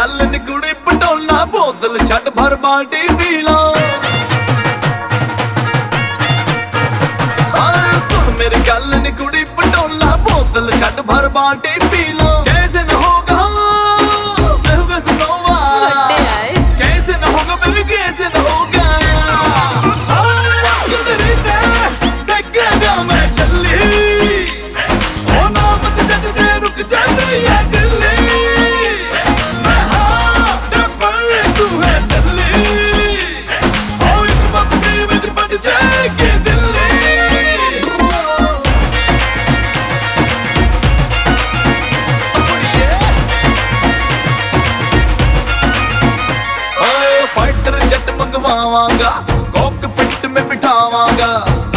ਗੱਲ ਨੀ ਕੁੜੀ ਪਟੋਲਾ ਬੋਤਲ ਛੱਡ ਭਰ ਬਾਲਟੀ ਪੀ ਲਾ। ਹਾਏ ਸੁਣ ਮੇਰੀ ਗੱਲ ਨੀ ਕੁੜੀ ਪਟੋਲਾ ਬੋਤਲ ਛੱਡ ਭਰ ਬਾਲਟੀ ਪੀ ਲਾ। my go.